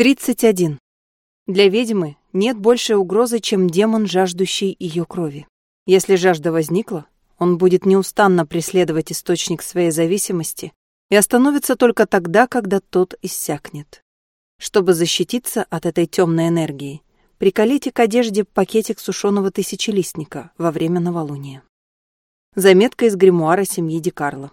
31. Для ведьмы нет большей угрозы, чем демон, жаждущий ее крови. Если жажда возникла, он будет неустанно преследовать источник своей зависимости и остановится только тогда, когда тот иссякнет. Чтобы защититься от этой темной энергии, приколите к одежде пакетик сушеного тысячелистника во время новолуния. Заметка из гримуара семьи Ди Карло.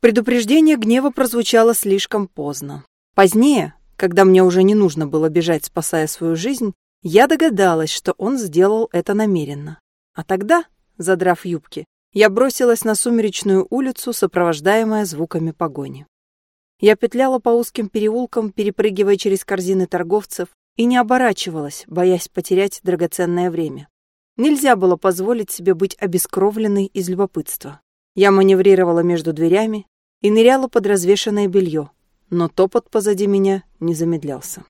Предупреждение гнева прозвучало слишком поздно. Позднее, когда мне уже не нужно было бежать, спасая свою жизнь, я догадалась, что он сделал это намеренно. А тогда, задрав юбки, я бросилась на сумеречную улицу, сопровождаемая звуками погони. Я петляла по узким переулкам, перепрыгивая через корзины торговцев, и не оборачивалась, боясь потерять драгоценное время. Нельзя было позволить себе быть обескровленной из любопытства. Я маневрировала между дверями и ныряла под развешанное белье, но топот позади меня не замедлялся.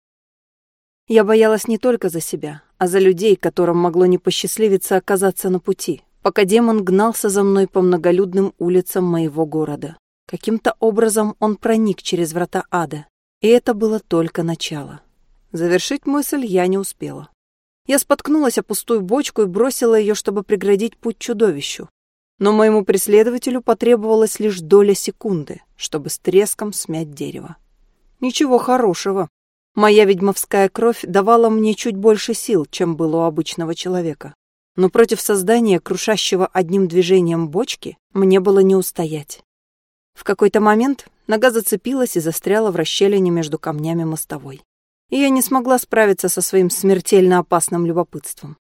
Я боялась не только за себя, а за людей, которым могло не посчастливиться оказаться на пути, пока демон гнался за мной по многолюдным улицам моего города. Каким-то образом он проник через врата ада, и это было только начало. Завершить мысль я не успела. Я споткнулась о пустую бочку и бросила ее, чтобы преградить путь чудовищу. Но моему преследователю потребовалась лишь доля секунды, чтобы с треском смять дерево. Ничего хорошего. Моя ведьмовская кровь давала мне чуть больше сил, чем было у обычного человека. Но против создания, крушащего одним движением бочки, мне было не устоять. В какой-то момент нога зацепилась и застряла в расщелине между камнями мостовой. И я не смогла справиться со своим смертельно опасным любопытством.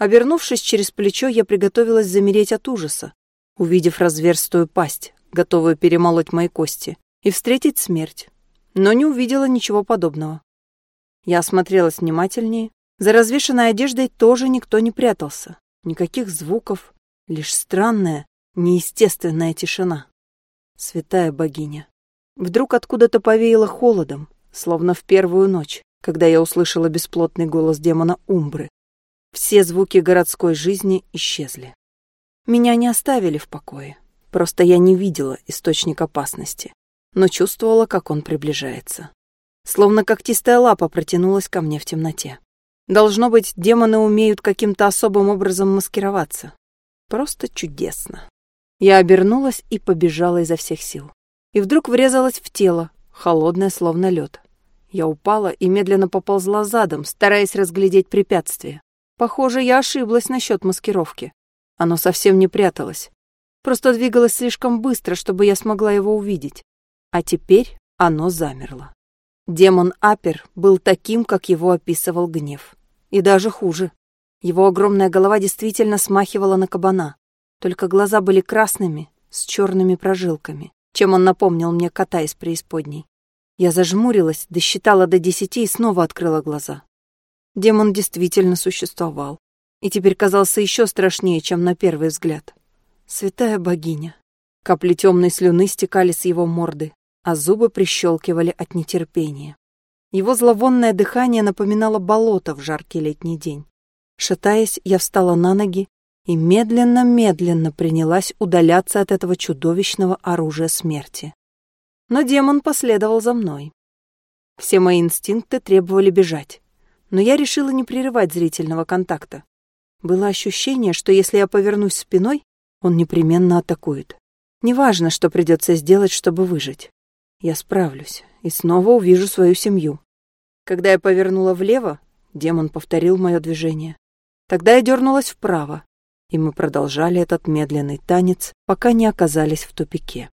Обернувшись через плечо, я приготовилась замереть от ужаса, увидев разверстую пасть, готовую перемолоть мои кости, и встретить смерть. Но не увидела ничего подобного. Я осмотрелась внимательнее. За развешанной одеждой тоже никто не прятался. Никаких звуков, лишь странная, неестественная тишина. Святая богиня. Вдруг откуда-то повеяло холодом, словно в первую ночь, когда я услышала бесплотный голос демона Умбры, все звуки городской жизни исчезли. Меня не оставили в покое. Просто я не видела источник опасности, но чувствовала, как он приближается. Словно когтистая лапа протянулась ко мне в темноте. Должно быть, демоны умеют каким-то особым образом маскироваться. Просто чудесно. Я обернулась и побежала изо всех сил. И вдруг врезалась в тело, холодное, словно лед. Я упала и медленно поползла задом, стараясь разглядеть препятствие. Похоже, я ошиблась насчет маскировки. Оно совсем не пряталось. Просто двигалось слишком быстро, чтобы я смогла его увидеть. А теперь оно замерло. Демон Апер был таким, как его описывал гнев. И даже хуже. Его огромная голова действительно смахивала на кабана. Только глаза были красными, с черными прожилками, чем он напомнил мне кота из преисподней. Я зажмурилась, досчитала до десяти и снова открыла глаза. Демон действительно существовал. И теперь казался еще страшнее, чем на первый взгляд. Святая богиня. Капли темной слюны стекали с его морды, а зубы прищелкивали от нетерпения. Его зловонное дыхание напоминало болото в жаркий летний день. Шатаясь, я встала на ноги и медленно-медленно принялась удаляться от этого чудовищного оружия смерти. Но демон последовал за мной. Все мои инстинкты требовали бежать но я решила не прерывать зрительного контакта. Было ощущение, что если я повернусь спиной, он непременно атакует. Неважно, что придется сделать, чтобы выжить. Я справлюсь и снова увижу свою семью. Когда я повернула влево, демон повторил мое движение. Тогда я дернулась вправо, и мы продолжали этот медленный танец, пока не оказались в тупике.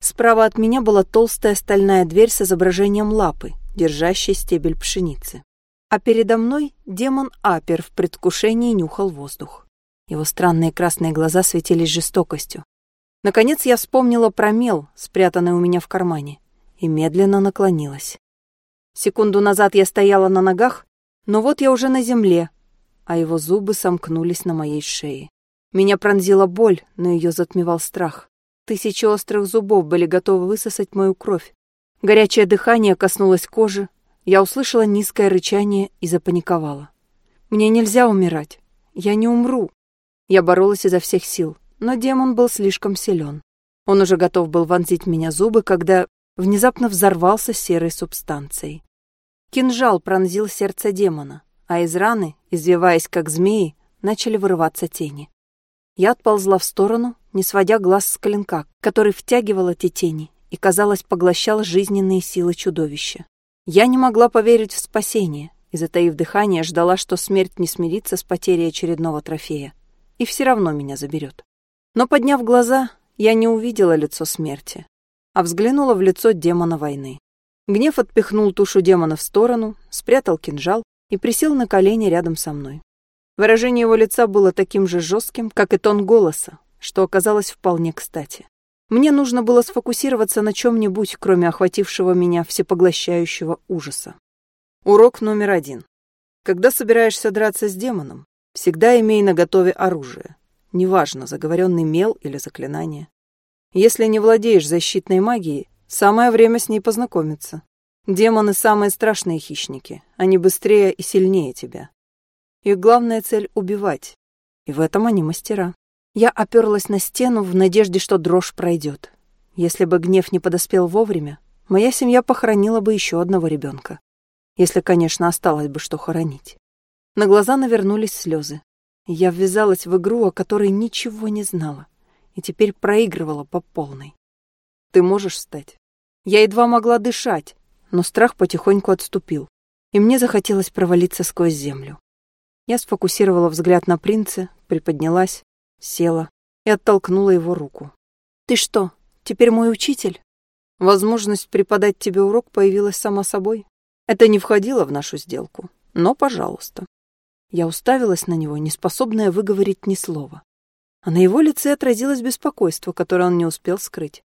Справа от меня была толстая стальная дверь с изображением лапы, держащей стебель пшеницы а передо мной демон Апер в предвкушении нюхал воздух. Его странные красные глаза светились жестокостью. Наконец я вспомнила про мел, спрятанный у меня в кармане, и медленно наклонилась. Секунду назад я стояла на ногах, но вот я уже на земле, а его зубы сомкнулись на моей шее. Меня пронзила боль, но ее затмевал страх. Тысячи острых зубов были готовы высосать мою кровь. Горячее дыхание коснулось кожи, я услышала низкое рычание и запаниковала. «Мне нельзя умирать. Я не умру». Я боролась изо всех сил, но демон был слишком силен. Он уже готов был вонзить в меня зубы, когда внезапно взорвался серой субстанцией. Кинжал пронзил сердце демона, а из раны, извиваясь как змеи, начали вырываться тени. Я отползла в сторону, не сводя глаз с клинка, который втягивал эти тени и, казалось, поглощал жизненные силы чудовища. Я не могла поверить в спасение и, затаив дыхание, ждала, что смерть не смирится с потерей очередного трофея и все равно меня заберет. Но, подняв глаза, я не увидела лицо смерти, а взглянула в лицо демона войны. Гнев отпихнул тушу демона в сторону, спрятал кинжал и присел на колени рядом со мной. Выражение его лица было таким же жестким, как и тон голоса, что оказалось вполне кстати. Мне нужно было сфокусироваться на чем-нибудь, кроме охватившего меня всепоглощающего ужаса. Урок номер один. Когда собираешься драться с демоном, всегда имей наготове оружие. Неважно, заговоренный мел или заклинание. Если не владеешь защитной магией, самое время с ней познакомиться. Демоны — самые страшные хищники. Они быстрее и сильнее тебя. Их главная цель — убивать. И в этом они мастера. Я оперлась на стену в надежде, что дрожь пройдет. Если бы гнев не подоспел вовремя, моя семья похоронила бы еще одного ребенка. Если, конечно, осталось бы что хоронить. На глаза навернулись слезы. Я ввязалась в игру, о которой ничего не знала, и теперь проигрывала по полной. Ты можешь встать? Я едва могла дышать, но страх потихоньку отступил, и мне захотелось провалиться сквозь землю. Я сфокусировала взгляд на принца, приподнялась, села и оттолкнула его руку. «Ты что, теперь мой учитель?» Возможность преподать тебе урок появилась сама собой. Это не входило в нашу сделку, но пожалуйста. Я уставилась на него, не способная выговорить ни слова. А на его лице отразилось беспокойство, которое он не успел скрыть.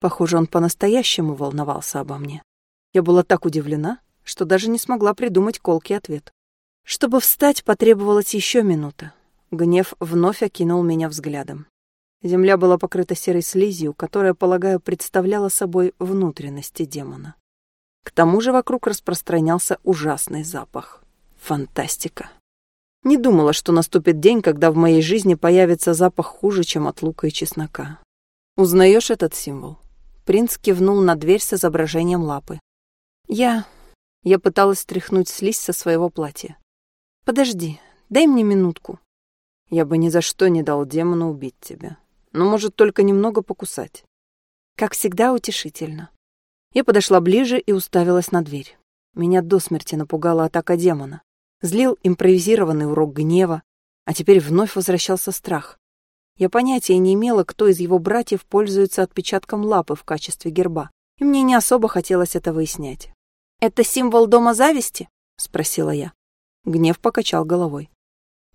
Похоже, он по-настоящему волновался обо мне. Я была так удивлена, что даже не смогла придумать колкий ответ. Чтобы встать, потребовалась еще минута. Гнев вновь окинул меня взглядом. Земля была покрыта серой слизью, которая, полагаю, представляла собой внутренности демона. К тому же вокруг распространялся ужасный запах. Фантастика. Не думала, что наступит день, когда в моей жизни появится запах хуже, чем от лука и чеснока. Узнаешь этот символ? Принц кивнул на дверь с изображением лапы. Я... Я пыталась стряхнуть слизь со своего платья. Подожди, дай мне минутку. Я бы ни за что не дал демону убить тебя. Но может только немного покусать. Как всегда утешительно. Я подошла ближе и уставилась на дверь. Меня до смерти напугала атака демона. Злил импровизированный урок гнева, а теперь вновь возвращался страх. Я понятия не имела, кто из его братьев пользуется отпечатком лапы в качестве герба, и мне не особо хотелось это выяснять. «Это символ дома зависти?» — спросила я. Гнев покачал головой.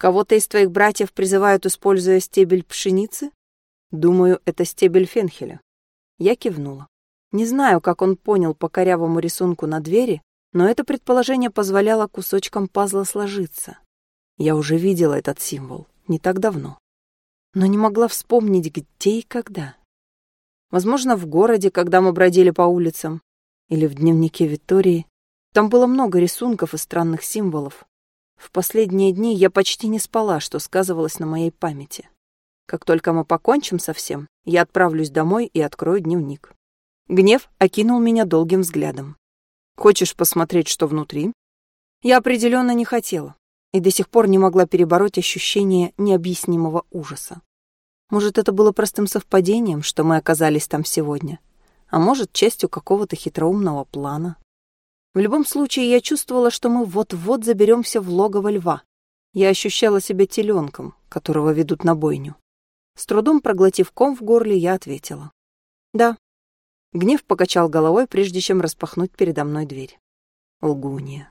Кого-то из твоих братьев призывают, используя стебель пшеницы? Думаю, это стебель фенхеля. Я кивнула. Не знаю, как он понял по корявому рисунку на двери, но это предположение позволяло кусочкам пазла сложиться. Я уже видела этот символ не так давно, но не могла вспомнить, где и когда. Возможно, в городе, когда мы бродили по улицам, или в дневнике Виктории. Там было много рисунков и странных символов, в последние дни я почти не спала, что сказывалось на моей памяти. Как только мы покончим со всем, я отправлюсь домой и открою дневник. Гнев окинул меня долгим взглядом. Хочешь посмотреть, что внутри? Я определенно не хотела и до сих пор не могла перебороть ощущение необъяснимого ужаса. Может, это было простым совпадением, что мы оказались там сегодня, а может, частью какого-то хитроумного плана. В любом случае, я чувствовала, что мы вот-вот заберемся в логово льва. Я ощущала себя теленком, которого ведут на бойню. С трудом проглотив ком в горле, я ответила. «Да». Гнев покачал головой, прежде чем распахнуть передо мной дверь. Лгунья.